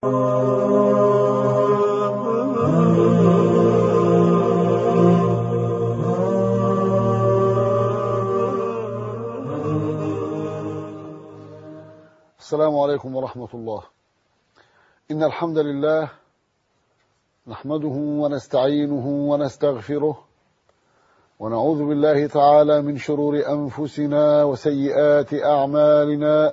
السلام عليكم ورحمة الله. إن الحمد لله نحمده ونستعينه ونستغفره ونعوذ بالله تعالى من شرور أنفسنا وسيئات أعمالنا.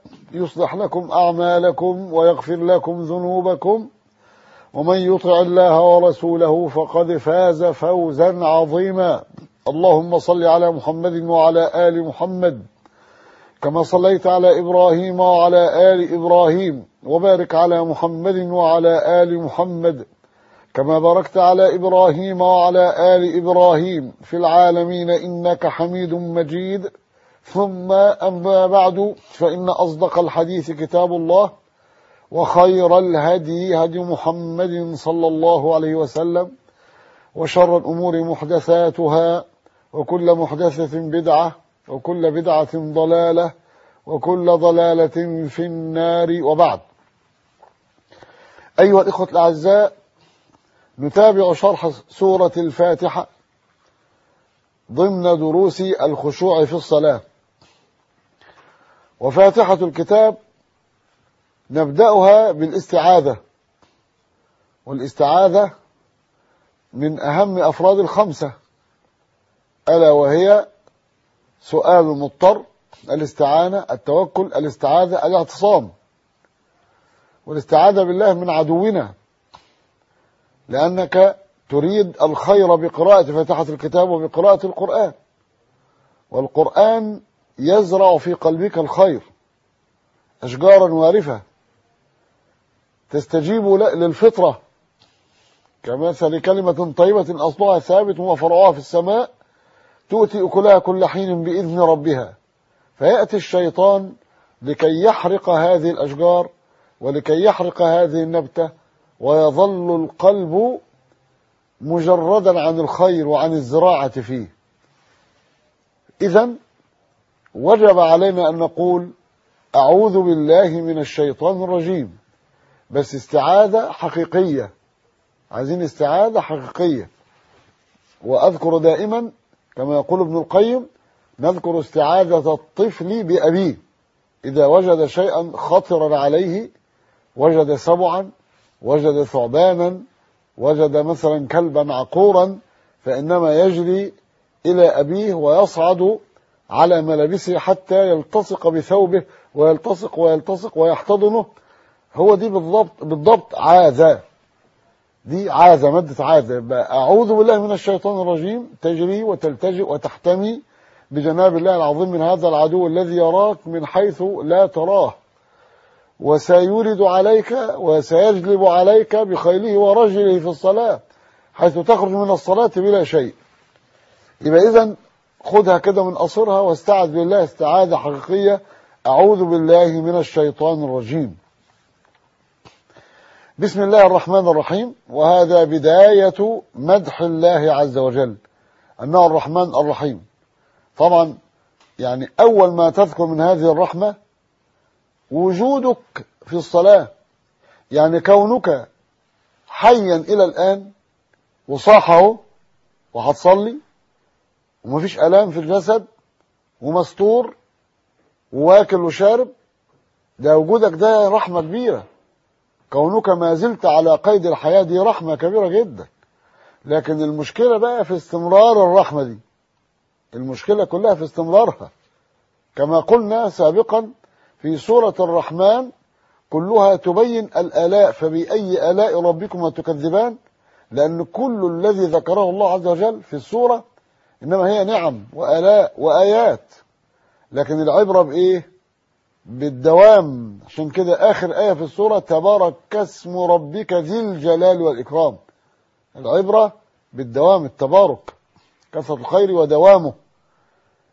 يصلح لكم أعمالكم ويغفر لكم ذنوبكم. ومن يطع الله ورسوله فقد فاز فوزا عظيما. اللهم صل على محمد وعلى آل محمد كما صليت على إبراهيم وعلى آل إبراهيم. وبارك على محمد وعلى آل محمد كما باركت على إبراهيم وعلى آل إبراهيم. في العالمين إنك حميد مجيد. ثم أما بعد فإن أصدق الحديث كتاب الله وخير الهدي هدي محمد صلى الله عليه وسلم وشر الأمور محدثاتها وكل محدثة بدعة وكل بدعة ضلالة وكل ضلالة في النار وبعد. أيها الإخوة الأعزاء نتابع شرح سورة الفاتحة ضمن دروس الخشوع في الصلاة. وفاتحة الكتاب نبدأها بالاستعاذة. والاستعاذة من أهم أفراد الخمسة. ألا وهي سؤال المضطر الاستعانة التوكل الاستعاذة الاعتصام. والاستعاذة بالله من عدونا. لأنك تريد الخير بقراءة فاتحة الكتاب وبقراءة القرآن. والقرآن يزرع في قلبك الخير أشجارا وارفة. تستجيب للفطرة. كمثل كلمة طيبة أصلها ثابت وفرعها في السماء تؤتي أكلها كل حين بإذن ربها. فيأتي الشيطان لكي يحرق هذه الأشجار ولكي يحرق هذه النبتة ويظل القلب مجردا عن الخير وعن الزراعة فيه. إذا وجب علينا أن نقول أعوذ بالله من الشيطان الرجيم. بس استعاذة حقيقية. عايزين استعاذة حقيقية. وأذكر دائما كما يقول ابن القيم نذكر استعاذة الطفل بأبيه. إذا وجد شيئا خطرا عليه وجد سبعا وجد ثعبانا وجد مثلا كلبا عقورا فإنما يجري إلى أبيه ويصعد على ملابسه حتى يلتصق بثوبه ويلتصق ويلتصق ويحتضنه. هو دي بالضبط بالضبط عاذة دي عاذة مادة عاذة أعوذ بالله من الشيطان الرجيم. تجري وتلتجئ وتحتمي بجناب الله العظيم من هذا العدو الذي يراك من حيث لا تراه. وسيورد عليك وسيجلب عليك بخيله ورجله في الصلاة حيث تخرج من الصلاة بلا شيء. يبقى إذا خذها كده من قصرها واستعذ بالله استعاذة حقيقية. أعوذ بالله من الشيطان الرجيم. بسم الله الرحمن الرحيم. وهذا بداية مدح الله عز وجل. أنه الرحمن الرحيم. طبعا يعني أول ما تذكر من هذه الرحمة وجودك في الصلاة. يعني كونك حيا إلى الآن وصاحه وهتصلي ومفيش آلام في الجسد ومستور وواكل وشارب. ده وجودك ده رحمة كبيرة. كونك ما زلت على قيد الحياة دي رحمة كبيرة جدا. لكن المشكلة بقى في استمرار الرحمة دي. المشكلة كلها في استمرارها. كما قلنا سابقا في سورة الرحمن كلها تبين الآلاء فبأي آلاء ربكما تكذبان؟ لأن كل الذي ذكره الله عز وجل في السورة إنما هي نعم وآلاء وآيات. لكن العبرة بإيه؟ بالدوام. عشان كده آخر آية في السورة تبارك اسم ربك ذي الجلال والإكرام. العبرة بالدوام التبارك. كثرة الخير ودوامه.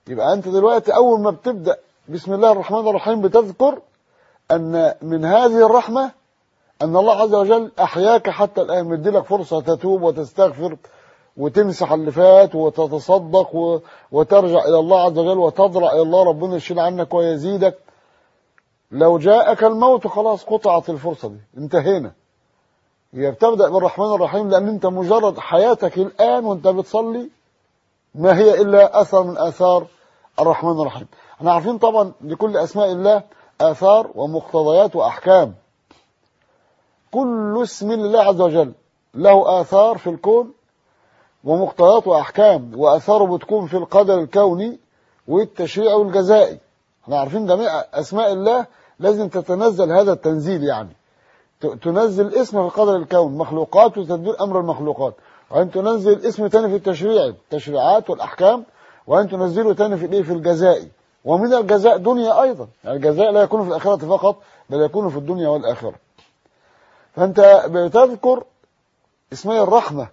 يبقى أنت دلوقتي أول ما بتبدأ بسم الله الرحمن الرحيم بتذكر أن من هذه الرحمة أن الله عز وجل أحياك حتى الآن مدي لك فرصة تتوب وتستغفر وتمسح اللي فات وتتصدق. وترجع إلى الله عز وجل وتضرع إلى الله ربنا يشيل عنك ويزيدك. لو جاءك الموت خلاص قطعت الفرصة دي انتهينا. هي بتبدأ بالرحمن الرحيم لأن أنت مجرد حياتك الآن وأنت بتصلي ما هي إلا أثر من آثار الرحمن الرحيم. إحنا عارفين طبعا لكل أسماء الله آثار ومقتضيات وأحكام. كل اسم لله عز وجل له آثار في الكون ومقتضيات وأحكام وآثاره بتكون في القدر الكوني والتشريع والجزائي إحنا عارفين جميع أسماء الله لازم تتنزل هذا التنزيل يعني. تنزل اسم في قدر الكون مخلوقات وتدبير أمر المخلوقات. وأن تنزل اسم تاني في التشريع التشريعات والأحكام. وأن تنزله تاني في الإيه في الجزائي. ومن الجزاء دنيا أيضا. يعني الجزاء لا يكون في الآخرة فقط بل يكون في الدنيا والآخرة. فأنت بتذكر اسمي الرحمة.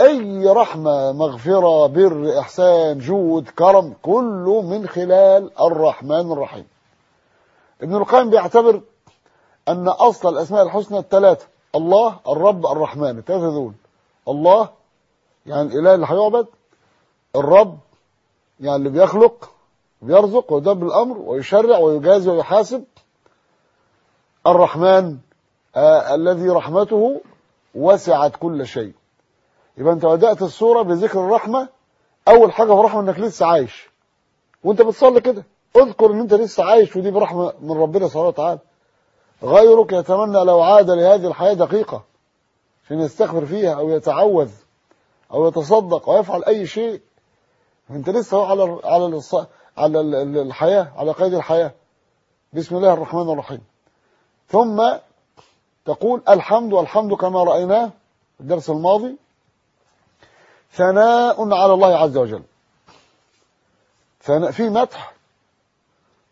أي رحمة مغفرة بر إحسان جود كرم كله من خلال الرحمن الرحيم. ابن القيم بيعتبر أن أصل الأسماء الحسنى الثلاثة الله الرب الرحمن الثلاثة دول. الله يعني الإله اللي هيعبد الرب يعني اللي بيخلق بيرزق ويدبر الأمر ويشرع ويجازي ويحاسب. الرحمن آه الذي رحمته وسعت كل شيء. يبقى انت بدأت الصورة بذكر الرحمة. أول حاجة في الرحمة إنك لسه عايش. وانت بتصلي كده. اذكر إن انت لسه عايش ودي برحمة من ربنا سبحانه وتعالى. غيرك يتمنى لو عاد لهذه الحياة دقيقة عشان يستغفر فيها أو يتعوذ أو يتصدق أو يفعل أي شيء. انت لسه على على. على الحياة على قيد الحياة. بسم الله الرحمن الرحيم. ثم تقول الحمد والحمد كما رأيناه الدرس الماضي. ثناء على الله عز وجل. في مدح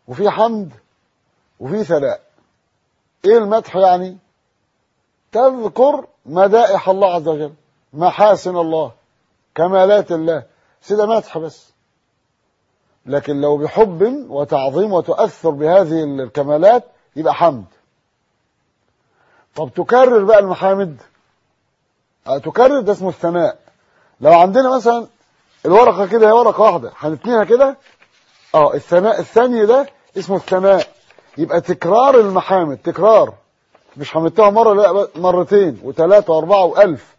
وفي حمد وفي ثناء. إيه المدح يعني؟ تذكر مدائح الله عز وجل محاسن الله كمالات الله. سيدة مدح بس. لكن لو بحب وتعظيم وتؤثر بهذه الكمالات يبقى حمد. طب تكرر بقى المحامد. تكرر ده اسمه الثناء. لو عندنا مثلا الورقة كده هي ورقة واحدة هنتنيها كده. آه الثناء الثاني ده اسمه الثناء. يبقى تكرار المحامد تكرار. مش هنتها مرة لا مرتين وثلاثة وأربعة وألف.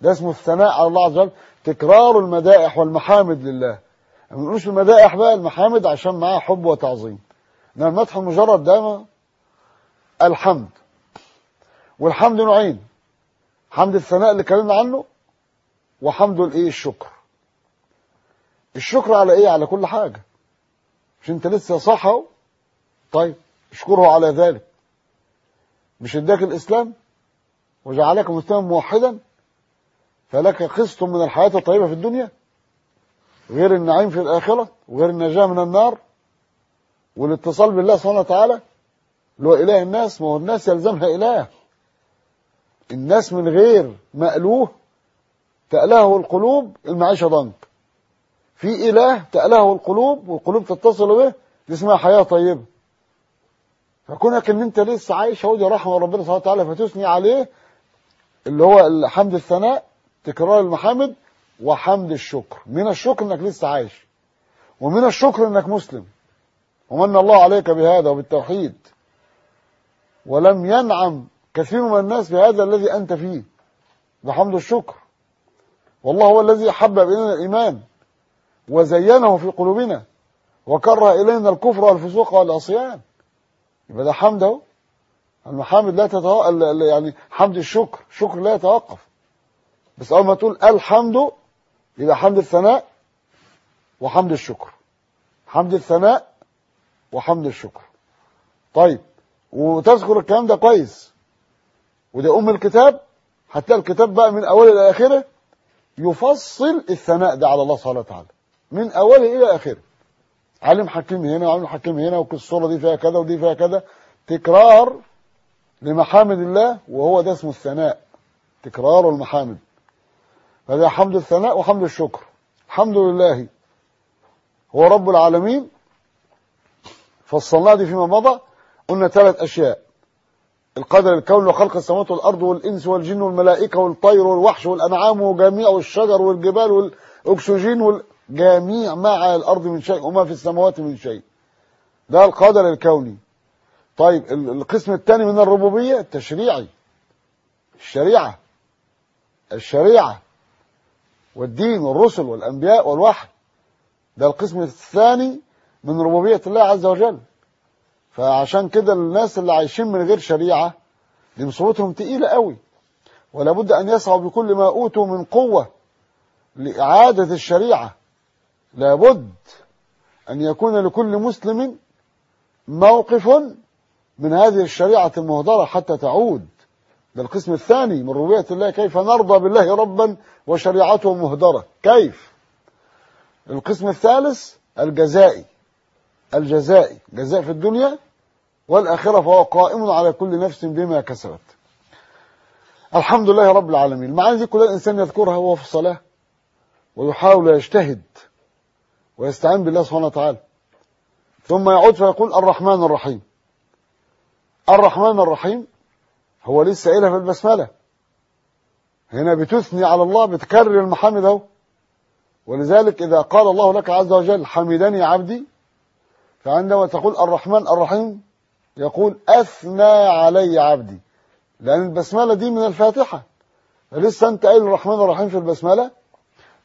ده اسمه الثناء على الله عز وجل. تكرار المدائح والمحامد لله. ما بنقولش المدائح بقى المحامد عشان معاه حب وتعظيم. إنما المدح المجرد ده الحمد. والحمد نوعين. حمد الثناء اللي اتكلمنا عنه وحمد الايه الشكر. الشكر على إيه؟ على كل حاجة. مش انت لسه صح اهو؟ طيب اشكره على ذلك. مش اداك الاسلام؟ وجعلك مسلما موحدا؟ فلك قسط من الحياة الطيبة في الدنيا؟ غير النعيم في الآخرة؟ وغير النجاة من النار؟ والاتصال بالله سبحانه وتعالى؟ اللي هو إله الناس ما هو الناس يلزمها إله. الناس من غير مألوه تألهه القلوب المعيشة ضنك. في إله تألهه القلوب والقلوب تتصل به اسمها حياة طيبة. فكونك إن أنت لسه عايش اهو دي رحمة ربنا سبحانه وتعالى فتثني عليه اللي هو حمد الثناء تكرار المحامد وحمد الشكر. من الشكر إنك لسه عايش ومن الشكر إنك مسلم. ومن الله عليك بهذا وبالتوحيد. ولم ينعم كثير من الناس بهذا الذي أنت فيه. بحمد الشكر. والله هو الذي حبب إلينا الإيمان وزينه في قلوبنا وكره إلينا الكفر والفسوق والعصيان. يبقى ده حمده. المحامد لا تتوقف يعني حمد الشكر. شكر لا يتوقف. بس أول ما تقول الحمد يبقى حمد الثناء وحمد الشكر. حمد الثناء وحمد الشكر. طيب وتذكر الكلام ده كويس. وده أم الكتاب. هتلاقي الكتاب بقى من أوله إلى آخره. يفصل الثناء ده على الله سبحانه وتعالى. من أوله إلى آخره. علم حكيم هنا وعلم حكيم هنا والصورة دي فيها كذا ودي فيها كذا. تكرار لمحامد الله وهو ده اسمه الثناء. تكرار المحامد. فده حمد الثناء وحمد الشكر. الحمد لله. هو رب العالمين. فصلنا دي فيما مضى. قلنا ثلاث أشياء. القدر الكون وخلق السماوات والأرض والإنس والجن والملائكة والطير والوحش والأنعام وجميع والشجر والجبال والأكسجين والجميع ما على الأرض من شيء وما في السماوات من شيء. ده القدر الكوني. طيب القسم الثاني من الربوبية التشريعي. الشريعة. الشريعة. والدين والرسل والأنبياء والوحي. ده القسم الثاني من ربوبية الله عز وجل. فعشان كده الناس اللي عايشين من غير شريعة دي مصيبتهم تقيلة قوي. ولا بد أن يسعوا بكل ما أوتوا من قوة لإعادة الشريعة. لابد أن يكون لكل مسلم موقف من هذه الشريعة المهدرة حتى تعود. ده القسم الثاني من ربوبية الله كيف نرضى بالله ربا وشريعته مهدرة. كيف؟ القسم الثالث الجزائي. الجزائي جزاء في الدنيا والآخرة فهو قائم على كل نفس بما كسبت. الحمد لله رب العالمين. المعاني دي كلها الإنسان يذكرها وهو في الصلاة ويحاول يجتهد ويستعين بالله سبحانه وتعالى. ثم يعود فيقول الرحمن الرحيم. الرحمن الرحيم هو لسه قايلها في البسملة. هنا بتثني على الله بتكرر المحامد أهو. ولذلك إذا قال الله لك عز وجل حمدني عبدي فعندما تقول الرحمن الرحيم يقول أثنى علي عبدي. لأن البسملة دي من الفاتحة. فلسه أنت قايل الرحمن الرحيم في البسملة؟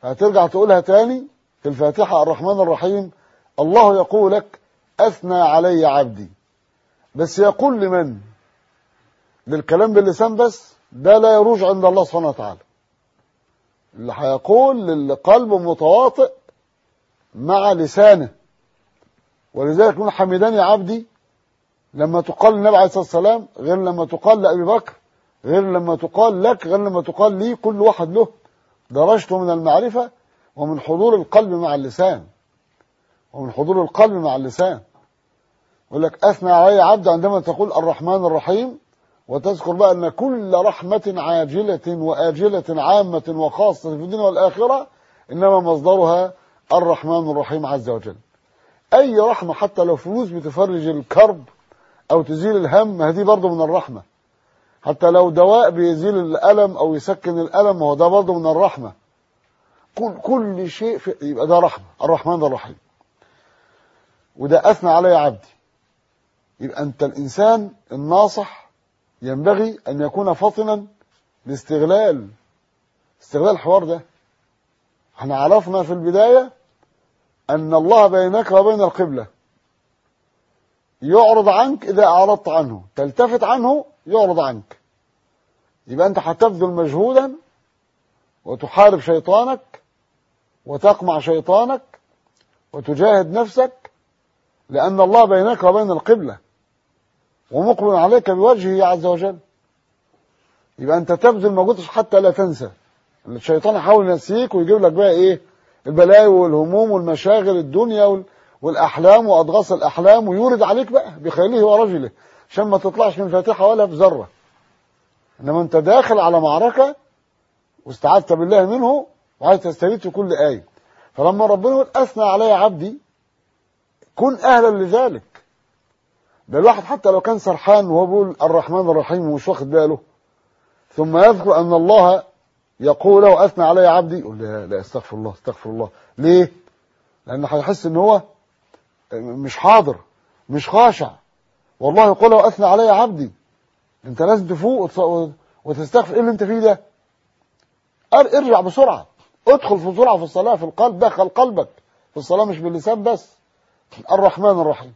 هترجع تقولها تاني في الفاتحة الرحمن الرحيم الله يقول لك أثنى علي عبدي. بس يقول لمن؟ للكلام باللسان بس؟ ده لا يروج عند الله سبحانه وتعالى. اللي هيقول للقلب متواطئ مع لسانه. ولذلك يقول حمدني عبدي لما تقال للنبي عليه الصلاة والسلام غير لما تقال لأبي بكر غير لما تقال لك غير لما تقال لي كل واحد له درجته من المعرفة ومن حضور القلب مع اللسان. ومن حضور القلب مع اللسان. يقول لك أثنى علي عبد عندما تقول الرحمن الرحيم وتذكر بقى أن كل رحمة عاجلة وآجلة عامة وخاصة في الدنيا والآخرة إنما مصدرها الرحمن الرحيم عز وجل. أي رحمة حتى لو فلوس بتفرج الكرب أو تزيل الهم هذه برضه من الرحمة. حتى لو دواء بيزيل الألم أو يسكن الألم هو ده برضه من الرحمة. كل كل شيء في يبقى ده رحمة. الرحمن الرحيم. وده أثنى علي عبدي. يبقى أنت الإنسان الناصح ينبغي أن يكون فطنا لاستغلال. استغلال الحوار ده. إحنا عرفنا في البداية أن الله بينك وبين القبلة. يعرض عنك إذا أعرضت عنه. تلتفت عنه يعرض عنك. يبقى أنت هتبذل مجهودا وتحارب شيطانك وتقمع شيطانك وتجاهد نفسك لأن الله بينك وبين القبلة. ومقبل عليك بوجهه عز وجل. يبقى أنت تبذل مجهود حتى لا تنسى. الشيطان يحاول ينسيك ويجيب لك بقى إيه؟ البلاوي والهموم والمشاغل الدنيا والأحلام وأضغاث الأحلام ويورد عليك بقى بخيله ورجله عشان ما تطلعش من فاتحة ولا بذره إنما أنت داخل على معركة واستعذت بالله منه وعايز تستفيد في كل آية. فلما ربنا يقول أثنى علي عبدي كن أهلا لذلك. ده الواحد حتى لو كان سرحان وهو بيقول الرحمن الرحيم ومش واخد باله. ثم يذكر أن الله يقول له أثنى علي عبدي. يقول لا لا استغفر الله استغفر الله. ليه؟ لأنه هيحس إن هو مش حاضر مش خاشع. والله يقول له أثنى علي عبدي. أنت لازم تفوق وتستغفر. إيه اللي أنت فيه ده؟ ارجع بسرعة. ادخل في بسرعة في الصلاة في القلب دخل قلبك. في الصلاة مش باللسان بس. الرحمن الرحيم.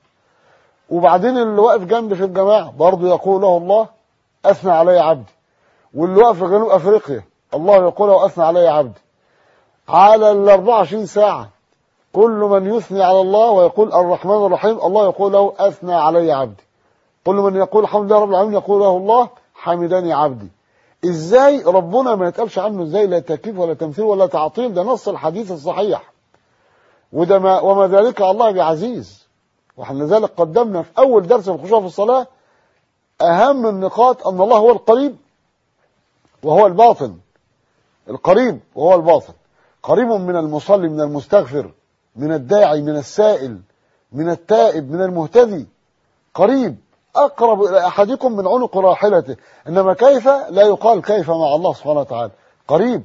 وبعدين اللي واقف جنبي في الجماعة برضه يقول له الله أثنى علي عبدي. واللي واقف في جنوب أفريقيا الله يقول له أثنى علي عبدي على ال 24 ساعة. كل من يثني على الله ويقول الرحمن الرحيم الله يقول له أثنى علي عبدي كل من يقول الحمد لله رب العالمين يقول له الله حمدني عبدي إزاي؟ ربنا ما يتقالش عنه إزاي لا تكييف ولا تمثيل ولا تعطيل ده نص الحديث الصحيح. وده ما وما ذلك على الله بعزيز. وإحنا لذلك قدمنا في أول درس الخشوع في الصلاة أهم النقاط أن الله هو القريب وهو الباطن. القريب وهو الباطن. قريب من المصلي من المستغفر من الداعي من السائل من التائب من المهتدي. قريب أقرب إلى أحدكم من عنق راحلته. إنما كيف؟ لا يقال كيف مع الله سبحانه وتعالى. قريب.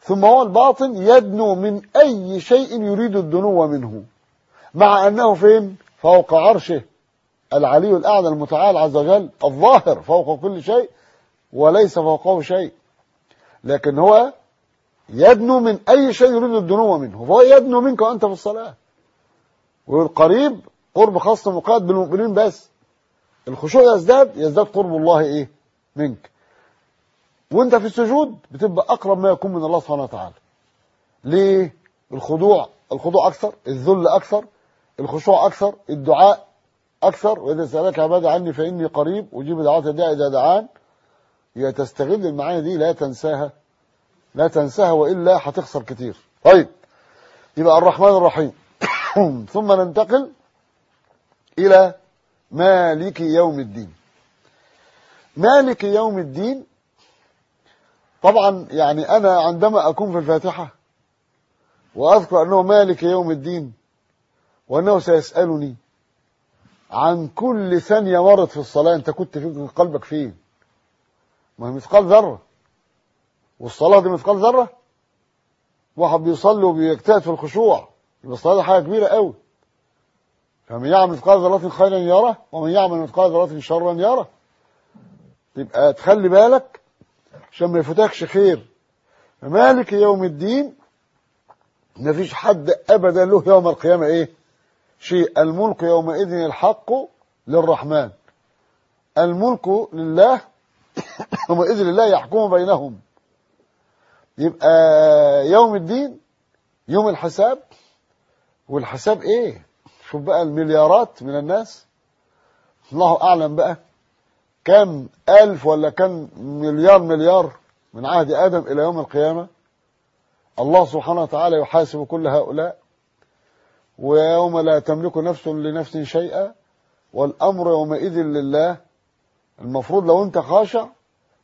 ثم هو الباطن يدنو من أي شيء يريد الدنو منه. مع أنه فين؟ فوق عرشه. العلي الأعلى المتعال عز وجل الظاهر فوق كل شيء وليس فوقه شيء. لكن هو يدنو من أي شيء يريد الدنو منه. فهو يدنو منك وأنت في الصلاة. والقريب قرب خاص مقاد بالمؤمنين بس. الخشوع يزداد يزداد قرب الله إيه؟ منك. وأنت في السجود بتبقى أقرب ما يكون من الله سبحانه وتعالى. ليه؟ الخضوع. الخضوع أكثر الذل أكثر الخشوع أكثر الدعاء أكثر. وإذا سألك عبادي عني فإني قريب أجيب دعوات الداعي إذا دعان. هي تستغل المعاني دي لا تنساها. لا تنساها وإلا هتخسر كتير. طيب يبقى الرحمن الرحيم. ثم ننتقل إلى مالك يوم الدين. مالك يوم الدين طبعا يعني أنا عندما أكون في الفاتحة وأذكر أنه مالك يوم الدين وأنه سيسألني عن كل ثانية مرت في الصلاة أنت كنت في قلبك فين؟ ما هي مثقال ذرة. والصلاة دي مثقال ذرة. واحد بيصلي وبيجتهد في الخشوع. يبقى الصلاة دي حاجة كبيرة قوي. فمن يعمل مثقال ذرة خيرا يره ومن يعمل مثقال ذرة شرا يره. يبقى تخلي بالك عشان ما يفوتكش خير. مالك يوم الدين؟ مفيش حد ابدا له يوم القيامة إيه؟ شيء. الملك يومئذ الحق للرحمن. الملك لله يومئذ لله يحكم بينهم. يبقى يوم الدين يوم الحساب. والحساب إيه؟ شوف بقى المليارات من الناس. الله أعلم بقى كم ألف ولا كم مليار مليار من عهد آدم إلى يوم القيامة. الله سبحانه وتعالى يحاسب كل هؤلاء. ويوم لا تملك نفس لنفس شيئا. والأمر يومئذ لله. المفروض لو أنت خاشع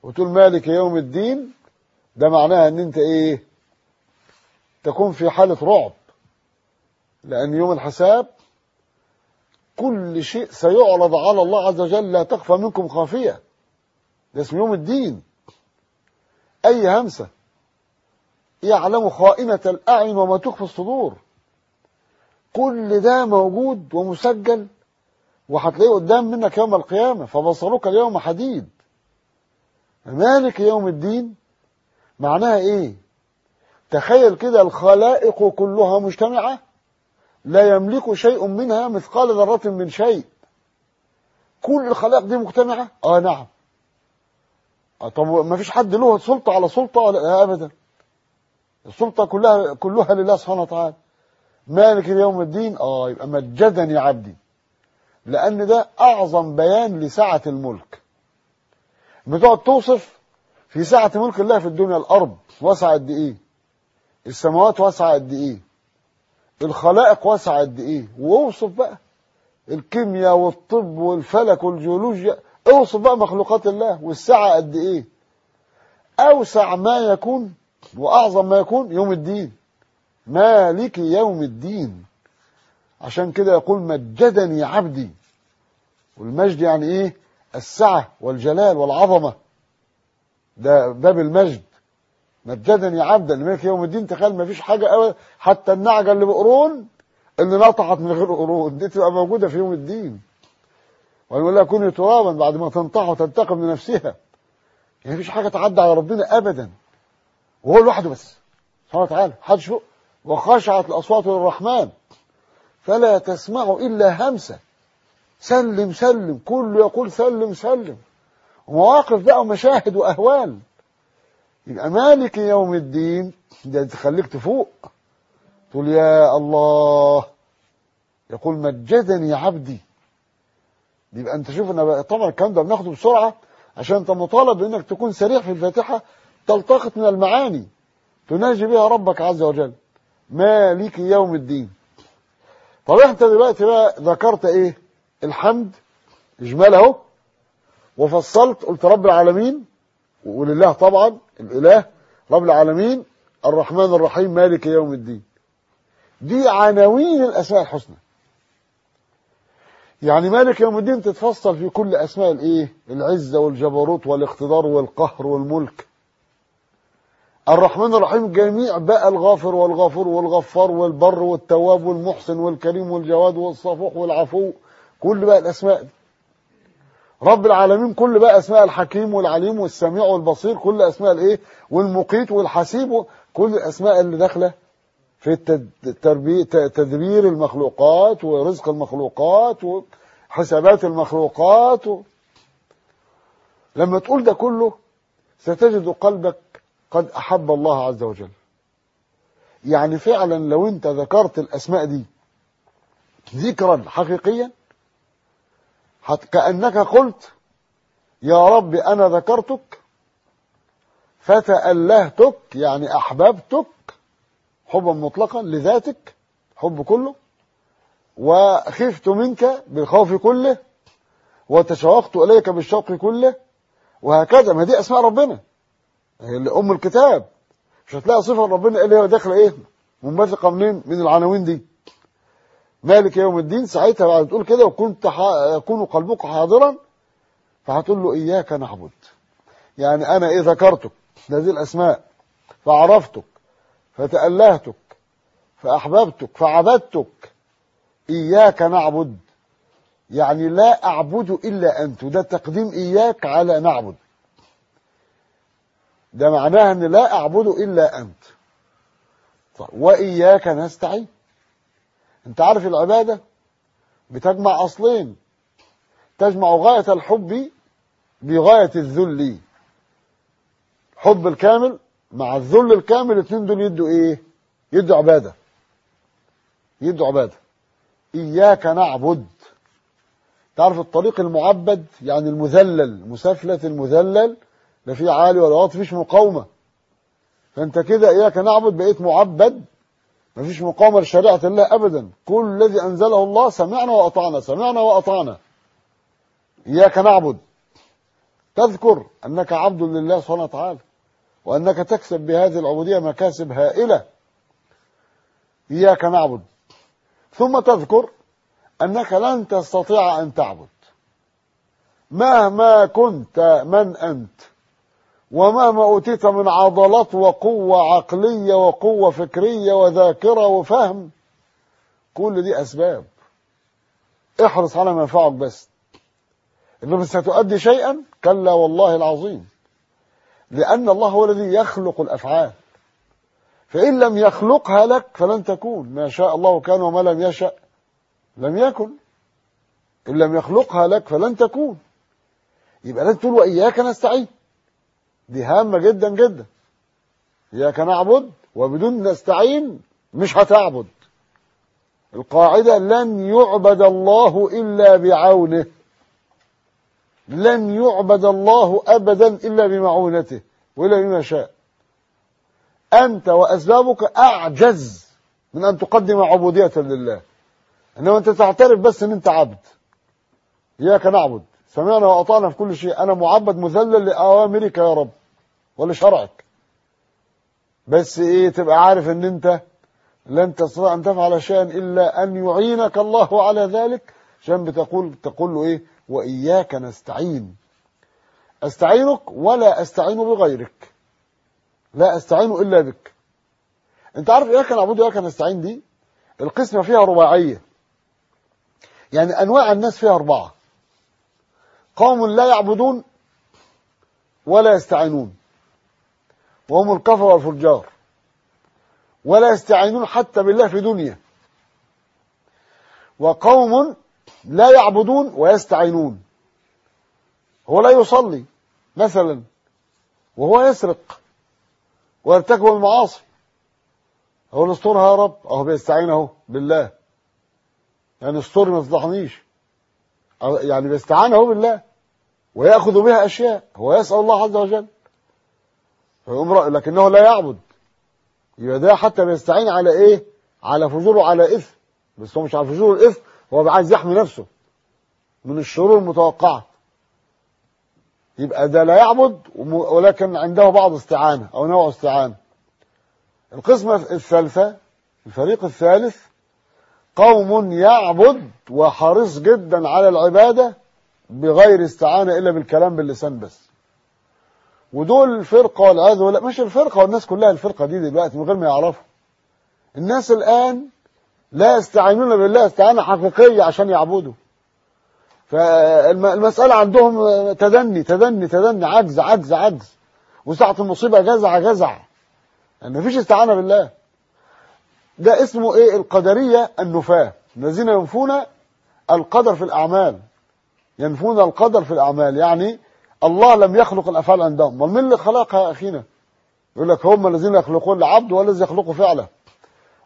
وتقول مالك يوم الدين ده معناها أن أنت إيه؟ تكون في حالة رعب. لأن يوم الحساب كل شيء سيعرض على الله عز وجل لا تخفى منكم خافية. ده اسم يوم الدين. أي همسة يعلم خائنة الأعين وما تخفي الصدور. كل ده موجود ومسجل وهتلاقيه قدام منك يوم القيامة فبصرك اليوم حديد. مالك يوم الدين. معناها إيه؟ تخيل كده الخلائق كلها مجتمعة لا يملك شيء منها مثقال ذرة من شيء. كل الخلائق دي مجتمعة؟ آه نعم. آه طب ما فيش حد له سلطة على سلطة ولا؟ لا ابدا. السلطة كلها كلها لله سبحانه وتعالى. مالك يوم الدين؟ آه يبقى مجدني عبدي. لأن ده أعظم بيان لسعة الملك. بتقعد توصف في سعة ملك الله في الدنيا الأرض واسعة قد إيه؟ السماوات واسعة قد إيه؟ الخلائق واسعة قد إيه؟ واوصف بقى الكيمياء والطب والفلك والجيولوجيا اوصف بقى مخلوقات الله والسعة قد إيه؟ أوسع ما يكون وأعظم ما يكون يوم الدين. مالك يوم الدين. عشان كده يقول مجدني عبدي. والمجد يعني إيه؟ السعة والجلال والعظمة. ده باب المجد. مجدني عبدا ملك يوم الدين. تخيل ما فيش حاجة أولا حتى النعجة اللي بقرون اللي نطحت من غير قرون. دي تبقى موجودة في يوم الدين. لها كوني ترابا بعد ما تنطح وتنتقم لنفسها. يعني مفيش حاجة تعدى على ربنا أبدا. وهو لوحده بس. سبحانه وتعالى. حدش فوق. وخشعت الأصوات للرحمن. فلا تسمع إلا همسة. سلم سلم. كله يقول سلم سلم. ومواقف بقى ومشاهد وأهوال. يبقى مالك يوم الدين؟ ده تخليك تفوق. تقول يا الله. يقول مجدني عبدي. يبقى انت شوف أنا طبعا الكلام ده بناخده بسرعة عشان انت مطالب انك تكون سريع في الفاتحة. تلتقط من المعاني. تناجي بها ربك عز وجل. مالك يوم الدين؟ طب انت دلوقتي بقى ذكرت إيه؟ الحمد إجماله وفصلت قلت رب العالمين ولله طبعا الإله رب العالمين الرحمن الرحيم مالك يوم الدين. دي عناوين الأسماء الحسنى. يعني مالك يوم الدين تتفصل في كل أسماء الإيه؟ العزة والجبروت والاقتدار والقهر والملك. الرحمن الرحيم جميع بقى الغافر والغفور والغفار والبر والتواب والمحسن والكريم والجواد والصفوح والعفو كل بقى الأسماء دي. رب العالمين كل بقى أسماء الحكيم والعليم والسميع والبصير كل أسماء الإيه؟ والمقيت والحسيب كل الأسماء اللي داخلة في تدبير المخلوقات ورزق المخلوقات وحسابات المخلوقات. و... لما تقول ده كله ستجد قلبك قد أحب الله عز وجل. يعني فعلا لو أنت ذكرت الأسماء دي ذكرا حقيقيا كأنك قلت يا رب أنا ذكرتك فتألهتك يعني أحببتك حبا مطلقا لذاتك حب كله وخفت منك بالخوف كله وتشوقت إليك بالشوق كله وهكذا. ما دي أسماء ربنا. هي اللي أم الكتاب. مش هتلاقي صفة ربنا اللي هي داخلة إيه؟ منبثقة منين؟ من العناوين دي. مالك يوم الدين ساعتها بعد تقول كده وكنت يكون قلبك حاضرا فهتقول له إياك نعبد. يعني أنا إيه ذكرتك؟ هذه الأسماء. فعرفتك فتألهتك فأحببتك فعبدتك. إياك نعبد. يعني لا أعبد إلا أنت وده تقديم إياك على نعبد. ده معناه أن لا أعبد إلا أنت. طيب وإياك نستعين. أنت عارف العبادة؟ بتجمع أصلين. تجمع غاية الحب بغاية الذل. حب الكامل مع الذل الكامل الاثنين دول يدوا إيه؟ يدوا عبادة. يدوا عبادة. إياك نعبد. تعرف الطريق المعبد يعني المذلل مسافلة المذلل لا في عالي ولا واطي مفيش مقاومة. فأنت كده إياك نعبد بقيت معبد مفيش مقاومة لشريعة الله ابدا. كل الذي أنزله الله سمعنا وأطعنا سمعنا وأطعنا. إياك نعبد. تذكر أنك عبد لله سبحانه وتعالى وأنك تكسب بهذه العبودية مكاسب هائلة. إياك نعبد. ثم تذكر أنك لن تستطيع أن تعبد. مهما كنت من أنت. ومهما أوتيت من عضلات وقوة عقلية وقوة فكرية وذاكرة وفهم. كل دي أسباب. احرص على ما ينفعك بس. إنه ستؤدي شيئا؟ كلا والله العظيم. لأن الله هو الذي يخلق الأفعال. فإن لم يخلقها لك فلن تكون. ما شاء الله كان وما لم يشأ لم يكن. إن لم يخلقها لك فلن تكون. يبقى لازم تقول وإياك نستعين. دي هامة جدا جدا. إياك نعبد وبدون نستعين مش هتعبد. القاعدة لن يعبد الله إلا بعونه. لن يعبد الله أبدا إلا بمعونته وإلا بما شاء. أنت وأسبابك أعجز من أن تقدم عبودية لله. إنما أنت تعترف بس أن أنت عبد. إياك نعبد. سمعنا وأطعنا في كل شيء. أنا معبد مذلل لأوامرك يا رب ولشرعك. بس إيه تبقى عارف أن أنت لن تستطيع أن تفعل شيئا إلا أن يعينك الله على ذلك. عشان بتقول تقول له إيه؟ وإياك نستعين. أستعينك ولا أستعين بغيرك. لا أستعين إلا بك. أنت عارف إياك نعبد وإياك نستعين دي؟ القسمة فيها رباعية. يعني أنواع الناس فيها أربعة. قوم لا يعبدون ولا يستعينون. وهم الكفر والفجار. ولا يستعينون حتى بالله في دنيا. وقوم لا يعبدون ويستعينون. هو لا يصلي مثلا وهو يسرق ويرتكب المعاصي. هو نسترها يا رب أهو بيستعين أهو بالله. يعني استر ما تفضحنيش يعني بيستعان أهو بالله. ويأخذ بها أشياء. هو يسأل الله عز وجل. لكنه لا يعبد. يبقى ده حتى بيستعين على إيه؟ على فجور وعلى إثم. بس هو مش على فجور الإثم هو عايز يحمي نفسه من الشرور المتوقعة. يبقى ده لا يعبد ولكن عنده بعض استعانة أو نوع استعانة. القسمة الثالثة الفريق الثالث قوم يعبد وحريص جدا على العبادة بغير استعانة إلا بالكلام باللسان بس. ودول الفرقة والعياذ بالله مش الفرقة والناس كلها الفرقة دي دلوقتي من غير ما يعرفوا. الناس الآن لا يستعينون بالله استعانة حقيقية عشان يعبدوا. فالمسألة عندهم تدني تدني تدني عجز عجز عجز. وساعة المصيبة جزع جزع. يعني مفيش استعانة بالله. ده اسمه إيه؟ القدرية النفاة. الذين ينفون القدر في الأعمال. ينفون القدر في الأعمال. يعني الله لم يخلق الأفعال عندهم ومن اللي خلقها يا أخينا؟ يقول لك هم الذين يخلقون العبد والذي يخلقه فعله.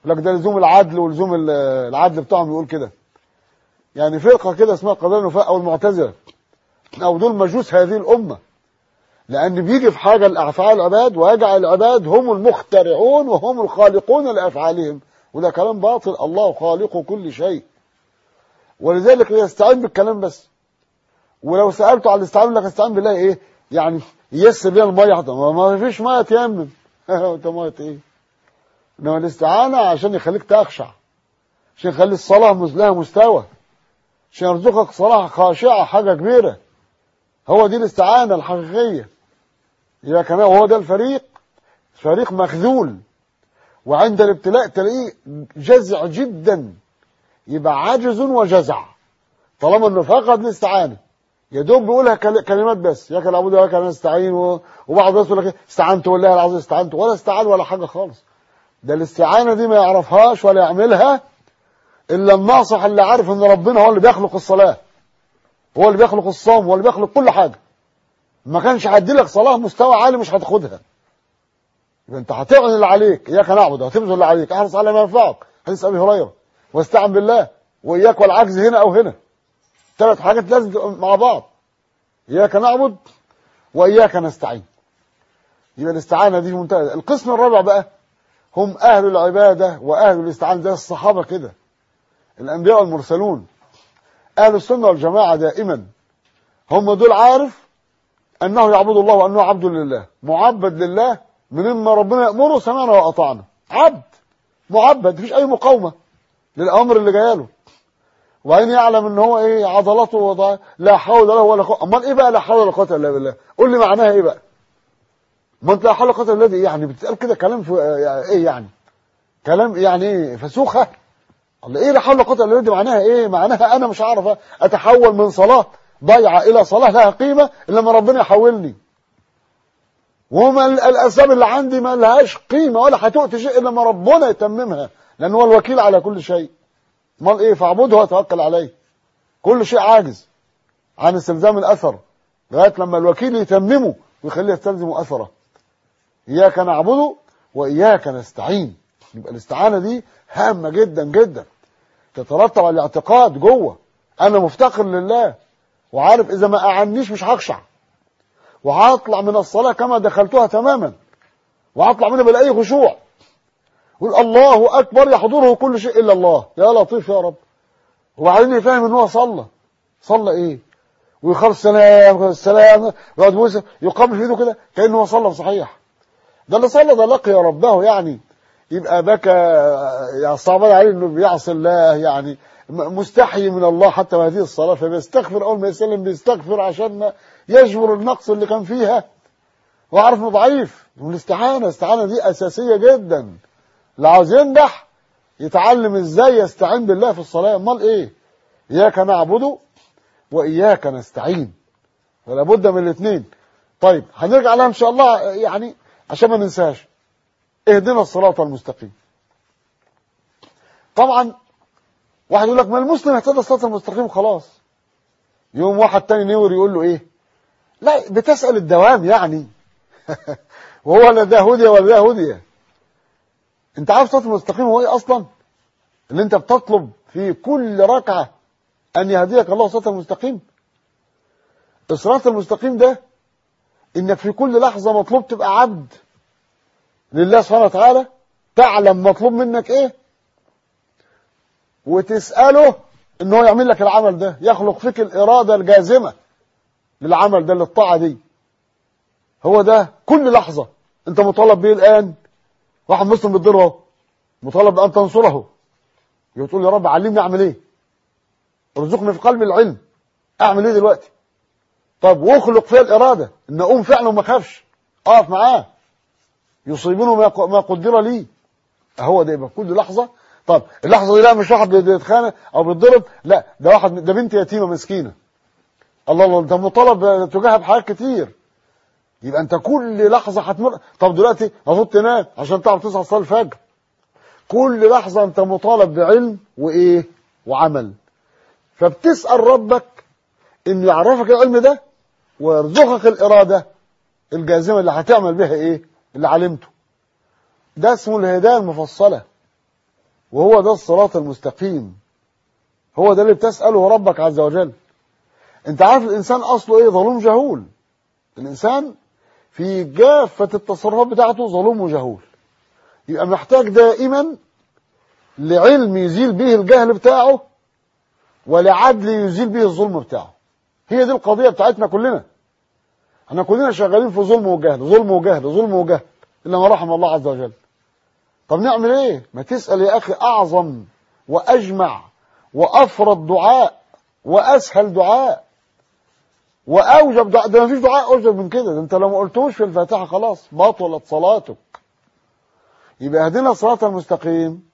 يقول لك ده لزوم العدل ولزوم العدل بتاعهم يقول كده. يعني فرقه كده اسمها قضايا النفاق أو المعتزلة. أو دول مجوس هذه الأمة. لأن بيجي في حاجة الأفعال العباد ويجعل العباد هم المخترعون وهم الخالقون لأفعالهم. وده كلام باطل. الله خالق كل شيء. ولذلك يستعين بالكلام بس. ولو سالته على الاستعانة لك استعين بالله إيه؟ يعني ييسر لنا المية ما فيش مية تيمم أنت ميه إيه؟ إنما الاستعانة عشان يخليك تخشع عشان يخلي الصلاة لها مستوى عشان يرزقك صلاة خاشعة حاجة كبيرة. هو دي الاستعانة الحقيقية. يا كمان وهو ده الفريق فريق مخذول. وعند الابتلاء تلاقيه جزع جدا. يبقى عاجز وجزع. طالما إنه فقد الاستعانة. يا دوب بيقولها كلمات بس. ياك العبود وياك نستعين وبعض الناس يقول لك استعنت والله العظيم استعنت. ولا استعان ولا حاجة خالص. ده الاستعانة دي ما يعرفهاش ولا يعملها إلا الناصح اللي عارف إن ربنا هو اللي بيخلق الصلاة. هو اللي بيخلق الصوم هو اللي بيخلق كل حاجة. ما كانش هيدي لك صلاة مستوى عالي مش هتاخدها. يبقى أنت هتعمل اللي عليك. إياك نعبد وهتبذل اللي عليك. أحرص على ما ينفعك. حديث أبي هريرة. واستعن بالله. وإياك والعجز هنا أو هنا. ثلاث حاجات لازم مع بعض. إياك نعبد وإياك نستعين. يبقى الاستعانة دي منتهى القسم الرابع بقى هم أهل العبادة وأهل الاستعانة زي الصحابة كده. الأنبياء والمرسلون. أهل السنة والجماعة دائما. هم دول عارف أنه يعبد الله وأنه عبد لله. معبد لله من ما ربنا يأمره سمعنا وأطعنا. عبد. معبد. مفيش أي مقاومة للأمر اللي جايله وبعدين يعلم ان هو إيه عضلاته وضع لا حول له ولا قوة. أمال إيه بقى لا حول ولا قوة إلا بالله؟ قول لي معناها إيه بقى؟ ما أنت لا حول ولا قوة إلا بالله. يعني بتتقال كده كلام في إيه يعني؟ كلام يعني إيه فسوخة. الله إيه لا حول ولا قوة إلا بالله؟ معناها إيه؟ معناها أنا مش هعرف أتحول من صلاة ضيعة إلى صلاة لها قيمة إلا لما ربنا يحولني. وما الأسباب اللي عندي ما لهاش قيمة ولا هتؤتي شيء إلا لما ربنا يتممها. لأن هو الوكيل على كل شيء. امال إيه؟ فاعبده وتوكل عليه. كل شيء عاجز عن استلزام الأثر لغاية لما الوكيل يتممه ويخليه يستلزم أثره. إياك نعبده وإياك نستعين. يبقى الاستعانة دي هامة جدا جدا. تترتب على الاعتقاد جوه. أنا مفتقر لله وعارف إذا ما اعنيش مش هخشع. وهطلع من الصلاة كما دخلتها تماما. وهطلع منها بلا خشوع. يقول الله أكبر يحضره كل شيء إلا الله. يا لطيف يا رب. وبعدين يفهم إن هو صلى. صلى إيه؟ ويخلص السلام السلام. ويقعد يبوس يقابل في إيده كده كأنه هو صلى صحيح. ده اللي صلى ده لقي ربه يعني يبقى بكى يعني صعبان عليه إنه بيعصي الله يعني مستحي من الله حتى هذه الصلاة فبيستغفر أول ما يسلم بيستغفر عشان يجبر النقص اللي كان فيها. وعارف إنه ضعيف. والاستعانه الاستعانة دي أساسية جدا. اللي عاوز ينجح يتعلم إزاي يستعين بالله في الصلاة. امال إيه؟ إياك نعبده وإياك نستعين. فلا بد من الاثنين. طيب هنرجع لها إن شاء الله يعني عشان ما ننساش اهدنا الصراط المستقيم. طبعا واحد يقول لك ما المسلم اهتدى الصراط المستقيم؟ خلاص. يوم واحد تاني نور يقول له إيه؟ لا بتسأل الدوام يعني. وهو لا ده هدية ولا ده هدية. انت عارف الصراط المستقيم هو إيه أصلا؟ اللي انت بتطلب في كل ركعة أن يهديك الله صراط المستقيم. الصراط المستقيم ده إنك في كل لحظة مطلوب تبقى عبد لله سبحانه وتعالى. تعلم مطلوب منك إيه؟ وتسأله إن هو يعمل لك العمل ده. يخلق فيك الإرادة الجازمة للعمل ده للطاعة دي. هو ده كل لحظة أنت مطالب به الآن. واحد مسلم بتضره مطالب بأن تنصره. يبقى تقول يا رب علمني أعمل إيه؟ ارزقني في قلبي العلم. أعمل إيه دلوقتي؟ طب واخلق فيها الإرادة. إن أقوم فعلا وما أخافش. أقف معاه. يصيبونه ما قدر لي. هو ده يبقى كل لحظة. طب اللحظة دي لا مش واحد بيتخانق أو بيتضرب. لا ده واحد ده بنت يتيمة مسكينة. الله الله انت مطالب تجاهها بحاجات كتير. يبقى انت كل لحظة هتمر طب دلوقتي المفروض تنام عشان تعرف تصحى تصلي الفجر. كل لحظة انت مطالب بعلم وإيه؟ وعمل. فبتسأل ربك انه يعرفك العلم ده ويرزقك الإرادة الجازمة اللي هتعمل بها إيه؟ اللي علمته. ده اسمه الهداية المفصلة. وهو ده الصراط المستقيم. هو ده اللي بتسأله ربك عز وجل. انت عارف الإنسان أصله إيه؟ ظلوم جهول. الإنسان في جافة التصرفات بتاعته ظلوم وجهول. يبقى محتاج دائما لعلم يزيل به الجهل بتاعه ولعدل يزيل به الظلم بتاعه. هي دي القضية بتاعتنا كلنا. إحنا كلنا شغالين في ظلم وجهل ظلم وجهل ظلم وجهل إلا ما رحم الله عز وجل. طب نعمل إيه؟ ما تسأل يا أخي أعظم وأجمع وأفرد دعاء وأسهل دعاء. وأوجب دعاء. ده مفيش دعاء أوجب من كده. ده انت لو ما قلتوش في الفاتحة خلاص بطلت صلاتك. يبقى اهدنا الصراط المستقيم.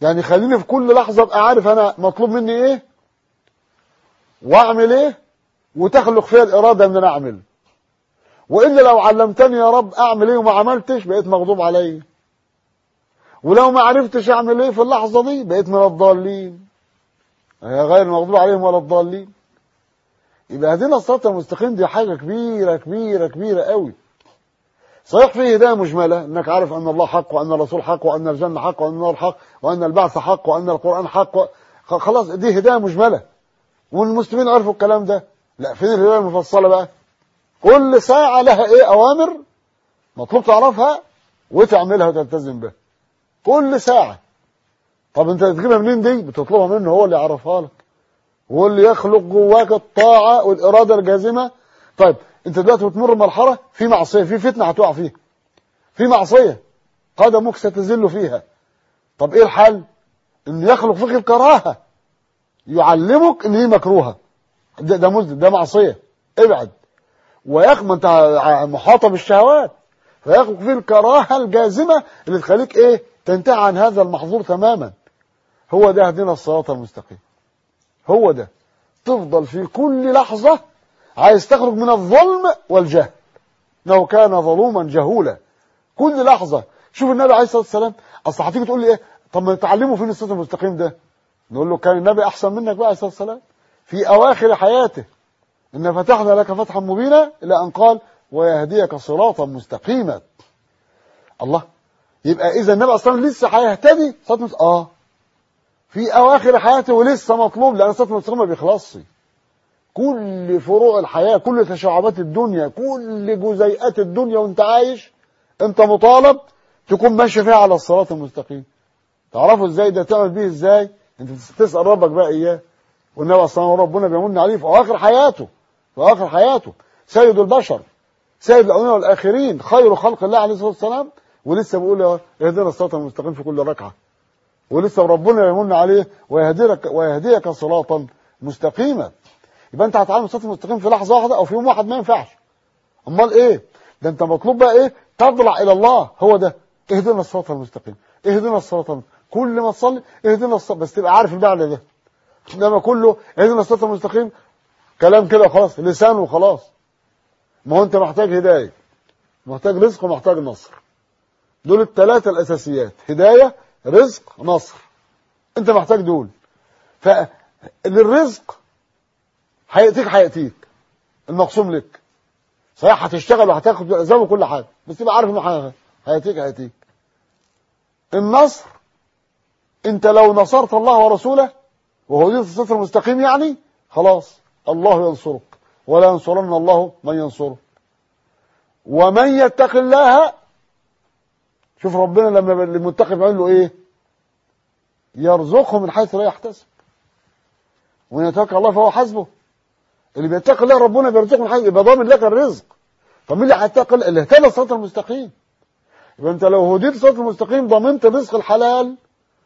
يعني خليني في كل لحظة أبقى عارف أنا مطلوب مني إيه؟ وأعمل إيه؟ وتخلق فيها الإرادة إن أنا أعمل. وإلا لو علمتني يا رب أعمل إيه وما عملتش بقيت مغضوب عليا ولو ما عرفتش أعمل إيه في اللحظة دي بقيت من الضالين. غير المغضوب عليهم ولا الضالين. يبقى هدينا الصراط المستقيم دي حاجة كبيرة كبيرة كبيرة قوي. صحيح فيه هداية مجملة إنك عارف أن الله حق وأن الرسول حق وأن الجنة حق وأن النار حق وأن البعث حق وأن القرآن حق. خلاص دي هداية مجملة. والمسلمين عرفوا الكلام ده. لا فين الهداية المفصلة بقى؟ كل ساعة لها إيه؟ أوامر مطلوب تعرفها وتعملها وتلتزم بها. كل ساعة. طب أنت تجيبها منين دي؟ بتطلبها منه هو اللي يعرفها لك. هو اللي يخلق جواك الطاعة والإرادة الجازمة. طيب انت دلوقتي بتمر مرحلة في معصية في فتنة هتقع فيها. في معصية قدمك ستزل فيها. طب إيه الحل؟ إن يخلق فيك الكراهة. يعلمك إن هي مكروهة. ده ده مزد ده معصية. ابعد. ويخ ما انت محاطة بالشهوات. فيخلق فيه الكراهة الجازمة اللي تخليك إيه؟ تنتهي عن هذا المحظور تماما. هو ده هدينا الصراط المستقيم. هو ده. تفضل في كل لحظة عايز تخرج من الظلم والجهل. إنه كان ظلوما جهولا. كل لحظة. شوف النبي عليه الصلاة والسلام. أصل هتيجي تقول لي إيه؟ طب ما تعلمه فين الصراط المستقيم ده. نقول له كان النبي أحسن منك بقى عليه الصلاة والسلام. في أواخر حياته. إن فتحنا لك فتحا مبينا إلى أن قال ويهديك صراطا مستقيما. الله. يبقى إذا النبي أصلا لسه هيهتدي؟ صراط آه. في أواخر حياته ولسه مطلوب لأن الصراط المستقيم ما بيخلصش كل فروع الحياة كل تشعبات الدنيا كل جزيئات الدنيا وأنت عايش أنت مطالب تكون ماشي فيها على الصراط المستقيم. تعرفوا إزاي ده تعمل بيه إزاي؟ أنت تسأل ربك بقى إياه. والنبي أصلا ربنا بيمن عليه في أواخر حياته في أواخر حياته. سيد البشر سيد الأولين والآخرين خير خلق الله عليه الصلاة والسلام. ولسه بيقول اهدنا الصراط المستقيم في كل ركعة. ولسه ربنا يمن عليه ويهديك ويهديك صراطا مستقيما. يبقى انت هتعلم الصراط المستقيم في لحظة واحدة أو في يوم واحد ما ينفعش. أمال إيه؟ ده أنت مطلوب بقى إيه؟ تضلع إلى الله. هو ده. اهدنا الصراط المستقيم. اهدنا الصراط. كل ما تصلي اهدنا الصراط بس تبقى عارف المعنى ده. إنما كله اهدنا الصراط المستقيم. كلام كده خلاص لسان وخلاص. ما هو أنت محتاج هداية. محتاج رزق ومحتاج نصر. دول الثلاثه الأساسيات. هداية رزق نصر. انت محتاج دول. فللرزق هيأتيك هيأتيك. المقسوم لك. صحيح هتشتغل وهتاخد زي كل حاجة بس تبقى عارف إنه هيأتيك هيأتيك. النصر انت لو نصرت الله ورسوله وهو دين الصراط المستقيم يعني خلاص الله ينصرك. ولا ينصرن الله من ينصره. ومن يتق الله شوف ربنا لما المتقي بيقول له إيه؟ يرزقه من حيث لا يحتسب. ومن يتقي الله فهو حسبه. اللي بيتقي الله ربنا بيرزقه من حيث يبقى ضامن لك الرزق. طب مين اللي هيتقي اللي اهتدى الصراط المستقيم. يبقى أنت لو هديت الصراط المستقيم ضمنت الرزق الحلال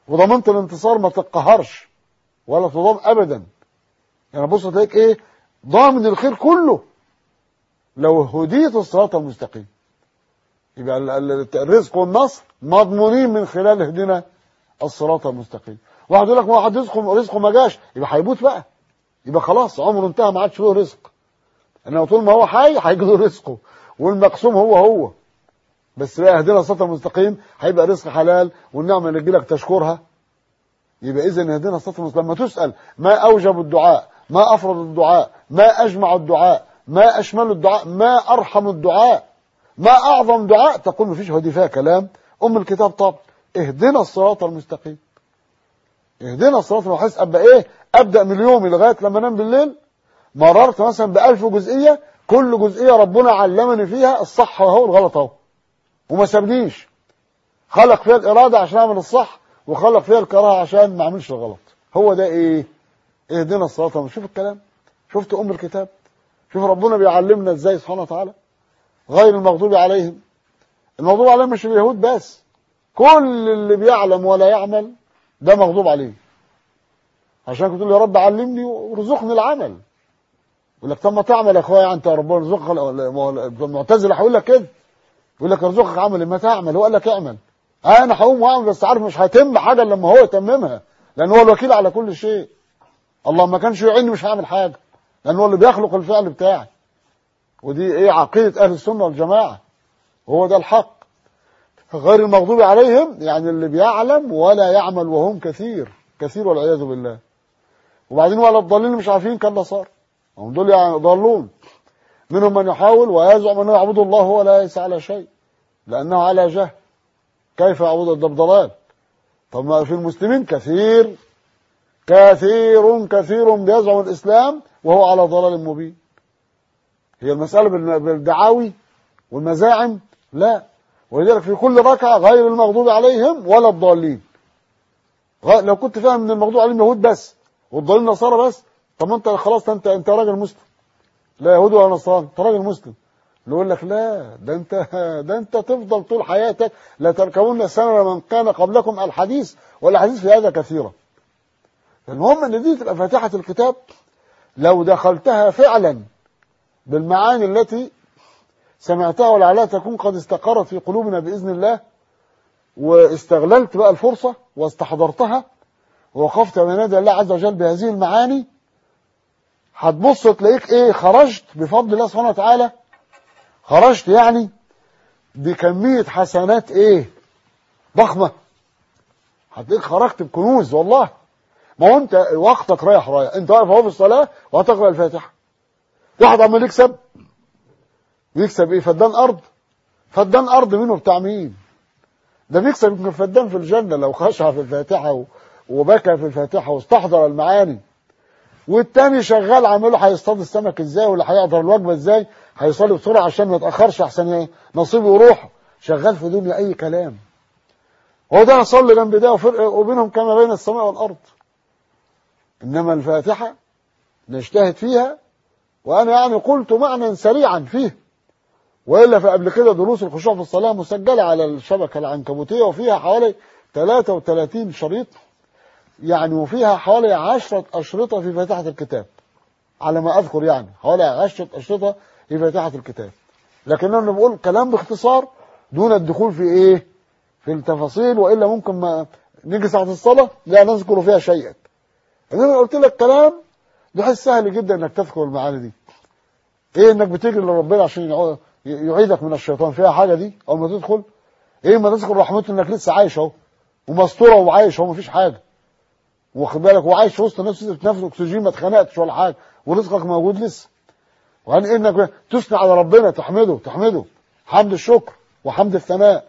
وضمنت الانتصار ما تتقهرش ولا تضام ابدا. يعني بص تلاقيك إيه؟ ضامن الخير كله. لو هديت الصراط المستقيم. يبقى الرزق والنصر مضمونين من خلال هدينا الصراط المستقيم. واحد يقول لك ما واحد رزقه رزقه ما جاش يبقى هيموت بقى. يبقى خلاص عمره انتهى ما عادش له رزق. إنما طول ما هو حي هيجي له رزقه. والمقسوم هو هو. بس بقى اهدنا الصراط المستقيم هيبقى رزق حلال والنعمة اللي تجيلك تشكرها. يبقى اذا اهدنا الصراط المستقيم. لما تسأل ما أوجب الدعاء ما أفرض الدعاء ما أجمع الدعاء ما أشمل الدعاء ما أرحم الدعاء ما أعظم دعاء تقول مفيش هدي فيها كلام. أم الكتاب طب اهدنا الصراط المستقيم. اهدنا الصراط المستقيم. أبقى إيه؟ أبدأ من يومي لغاية لما أنام بالليل. مررت مثلا بألف جزئية كل جزئية ربنا علمني فيها الصح اهو والغلط أهو. وما سابنيش. خلق فيها الإرادة عشان أعمل الصح وخلق فيها الكراهة عشان ما أعملش الغلط. هو ده إيه؟ اهدنا الصراط شوف الكلام. شفت أم الكتاب. شوف ربنا بيعلمنا إزاي سبحانه وتعالى. غير المغضوب عليهم. المغضوب عليهم مش اليهود بس. كل اللي بيعلم ولا يعمل ده مغضوب عليه. عشان كنت يا رب علمني وارزقني العمل. يقول لك طب ما تعمل يا إخويا أنت يا رب ارزقك المعتزلة. هيقول لك كده. يقول لك ارزقك عمل ما تعمل. هو قال لك اعمل. أنا هقوم وأعمل بس عارف مش هيتم حاجة لما هو يتممها. لأن هو الوكيل على كل شيء. الله ما كانش يعيني مش هعمل حاجة. لأن هو اللي بيخلق الفعل بتاعي. ودي إيه عقيدة أهل السنة والجماعة. هو ده الحق. غير المغضوب عليهم يعني اللي بيعلم ولا يعمل وهم كثير. كثير والعياذ بالله. وبعدين ولا الضالين مش عارفين كلا صار هم دول يعني ضالون. منهم من يحاول ويزعم أنه يعبد الله وهو لا ليس على شيء. لأنه على جهل. كيف يعبد ده بضلال طب ما في المسلمين كثير. كثير كثير بيزعم الإسلام وهو على ضلال مبين. هي المسألة بالدعاوي والمزاعم لا. ولذلك في كل ركعة غير المغضوب عليهم ولا الضالين. لو كنت فاهم إن المغضوب عليهم يهود بس والضالين نصارى بس طب أنت خلاص أنت أنت راجل مسلم. لا يهود ولا نصارى أنت راجل مسلم. يقول لك لا ده أنت ده أنت تفضل طول حياتك لا تركبون سنة من كان قبلكم الحديث والأحاديث في هذا كثيرة. المهم إن دي تبقى فاتحة الكتاب. لو دخلتها فعلا بالمعاني التي سمعتها ولعلها تكون قد استقرت في قلوبنا بإذن الله واستغللت بقى الفرصة واستحضرتها ووقفت بين يدي الله عز وجل بهذه المعاني هتبص تلاقيك إيه خرجت بفضل الله سبحانه وتعالى خرجت يعني بكمية حسنات إيه ضخمة. هتلاقيك خرجت بكنوز والله. ما هو أنت وقتك رايح رايح. أنت واقف أهو في الصلاة وهتقرأ الفاتحة. واحد عمال يكسب يكسب إيه؟ فدان أرض. فدان أرض منه بتاع مين؟ ده بيكسب يمكن فدان في الجنة لو خشع في الفاتحة وبكى في الفاتحة واستحضر المعاني. والتاني شغال عامله هيصطاد السمك إزاي؟ ولا هيقدر الوجبة إزاي؟ هيصلي بسرعة عشان ما يتأخرش احسن نصيبه يروح. شغال في دنيا أي كلام. هو ده يصلي جنب ده وفرق وبينهم كما بين السماء والأرض. إنما الفاتحة نجتهد فيها وأنا يعني قلت معنى سريعا فيه. وإلا فقبل كده دروس الخشوع في الصلاة مسجلة على الشبكة العنكبوتية وفيها حوالي 33 شريط. يعني وفيها حوالي عشرة أشرطة في فاتحة الكتاب. على ما أذكر يعني حوالي عشرة أشرطة في فاتحة الكتاب. لكننا بنقول كلام باختصار دون الدخول في إيه؟ في التفاصيل وإلا ممكن ما نيجي ساعة الصلاة لا نذكر فيها شيئا. إنما قلت لك كلام بحيث سهل جدا إنك تذكر المعاني دي. إيه إنك بتجري لربنا عشان يعيدك من الشيطان فيها حاجة دي؟ أول ما تدخل إيه ما تذكر رحمته إنك لسه عايش أهو ومستورة وعايش أهو مفيش حاجة. واخد بالك؟ وعايش في وسط الناس بتنفس اكسجين ما اتخنقتش ولا حاجة ورزقك موجود لسه. وعن إنك تثني على ربنا تحمده تحمده. حمد الشكر وحمد الثناء.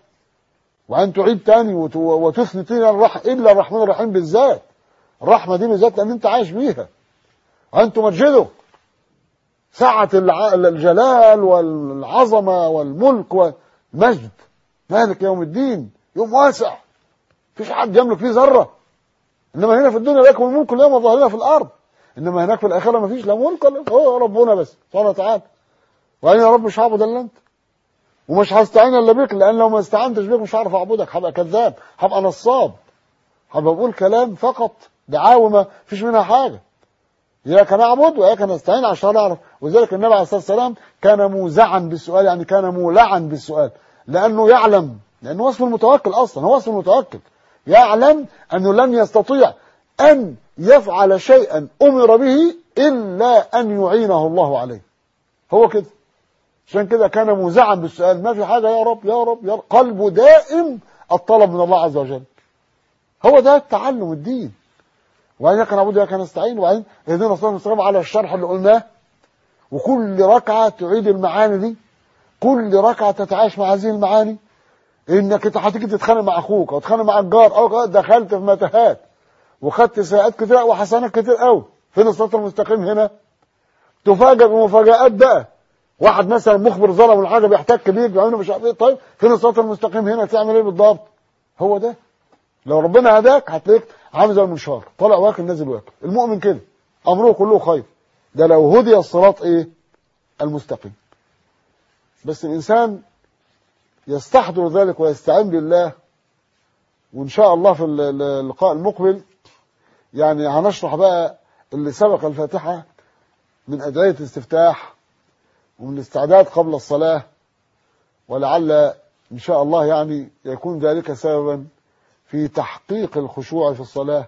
وان تعيد تاني وت- وتثني تاني الرح... إلا الرحمن الرحيم بالذات. الرحمة دي بالذات لأن أنت عايش بيها. وان تمجده. سعة الجلال والعظمة والملك والمجد مالك يوم الدين. يوم واسع. مفيش حد يملك فيه ذرة. إنما هنا في الدنيا لكم الملك اليوم ظاهرين في الأرض. إنما هناك في الآخرة مفيش لا ملك هو ربنا بس. سبحانه وتعالى. وأنا يا رب مش هعبد إلا أنت؟ ومش هستعين إلا بك لأن لو ما استعنتش بك مش هعرف أعبدك. هبقى كذاب. هبقى نصاب. هبقى بقول كلام فقط. دعاوى ما فيش منها حاجة. اياك نعبد واياك نستعين عشان نعرف وذلك النبي عليه الصلاة والسلام كان موزعا بالسؤال يعني كان مولعا بالسؤال. لأنه يعلم لأنه وصف المتوكل أصلا هو وصف المتوكل. يعلم أنه لن يستطيع أن يفعل شيئا أمر به إلا أن يعينه الله عليه. هو كده. عشان كده كان موزعا بالسؤال. ما في حاجة يا رب يا رب يا رب. قلبه دائم الطلب من الله عز وجل. هو ده التعلم الدين. كان نعبد وإياك نستعين وبعدين اهدنا الصراط المستقيم على الشرح اللي قلناه. وكل ركعة تعيد المعاني دي كل ركعة تتعايش مع هذه المعاني. إنك أنت هتيجي تتخانق مع أخوك أو تتخانق مع الجار أو دخلت في متاهات وخدت سيئات كتير وحسنات كتير قوي فين الصراط المستقيم هنا؟ تفاجئ بمفاجآت بقى. واحد مثلا مخبر ظلم ولا حاجة بيحتك بيك بيعمل مش عارف إيه. طيب فين الصراط المستقيم هنا؟ تعمل إيه بالضبط؟ هو ده. لو ربنا هداك هتلاقيك عامل زي المنشار. طالع واكل نازل واكل. المؤمن كده. أمره كله خير. ده لو هدي الصراط إيه؟ المستقيم. بس الإنسان يستحضر ذلك ويستعين بالله. وإن شاء الله في اللقاء المقبل يعني هنشرح بقى اللي سبق الفاتحة من أدعية الاستفتاح ومن الاستعداد قبل الصلاة. ولعل إن شاء الله يعني يكون ذلك سببا في تحقيق الخشوع في الصلاة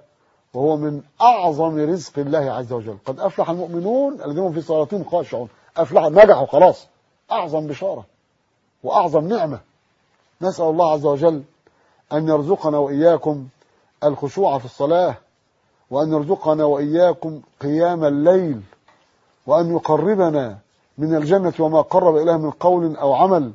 وهو من أعظم رزق الله عز وجل. قد أفلح المؤمنون الذين في صلاتهم خاشعون. أفلح نجحوا خلاص. أعظم بشارة وأعظم نعمة. نسأل الله عز وجل أن يرزقنا وإياكم الخشوع في الصلاة وأن يرزقنا وإياكم قيام الليل وأن يقربنا من الجنة وما قرب اليها من قول أو عمل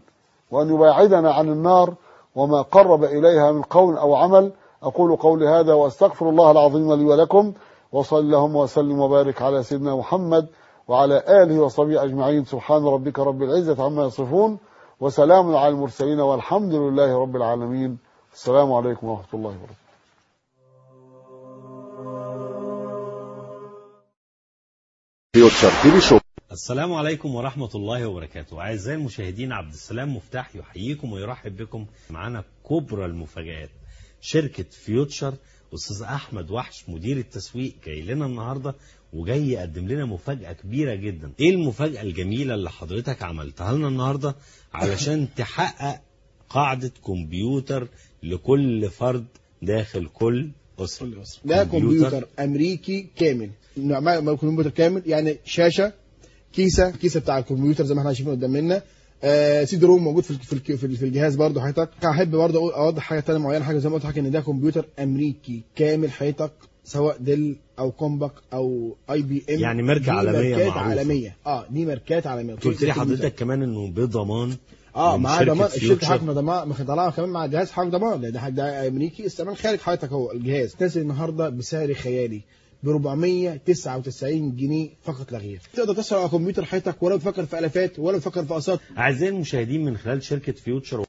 وأن يباعدنا عن النار وما قرب إليها من قول أو عمل أقول قولي هذا وأستغفر الله العظيم لي ولكم وصل اللهم وسلم وبارك على سيدنا محمد وعلى آله وصحبه أجمعين. سبحان ربك رب العزة عما يصفون وسلام على المرسلين والحمد لله رب العالمين. السلام عليكم ورحمة الله وبركاته. تي في شو السلام عليكم ورحمة الله وبركاته. أعزائي المشاهدين عبد السلام مفتاح يحييكم ويرحب بكم معنا كبرى المفاجآت. شركة فيوتشر أستاذ أحمد وحش مدير التسويق جاي لنا النهاردة وجاي يقدم لنا مفاجأة كبيرة جدا. إيه المفاجأة الجميلة اللي حضرتك عملتها لنا النهاردة؟ علشان تحقق قاعدة كمبيوتر لكل فرد داخل كل أسرة. ده كمبيوتر. أمريكي كامل. نوع ما كمبيوتر كامل يعني شاشة كيسة كيسة بتاع الكمبيوتر زي ما إحنا شايفين قدام منا. آه CD-ROM موجود في في ال- في ال- في الجهاز برضه حضرتك. احب برضه أوضح حاجة ثانية معينة. حاجة زي ما قلت لحضرتك إن ده كمبيوتر أمريكي كامل حضرتك سواء Dell أو Compaq أو IBM يعني ماركة دي عالمية ماركات. عالمية. آه دي ماركات عالمية. قلت لي حضرتك كمان إنه بضمان آه شركة ضمان. الشركة. حاكمه ضمان؟ مطلعه كمان مع جهاز حاجة ضمان. ده, ده أمريكي استعمال خارج حضرتك هو الجهاز. نازل النهارده بسعر خيالي. ب 499 جنيه فقط لا غير. تقدر تسرق على كمبيوتر حضرتك ولا تفكر في آلافات ولا تفكر في اقساط أعزائي المشاهدين من خلال شركة فيوتشر